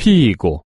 屁股。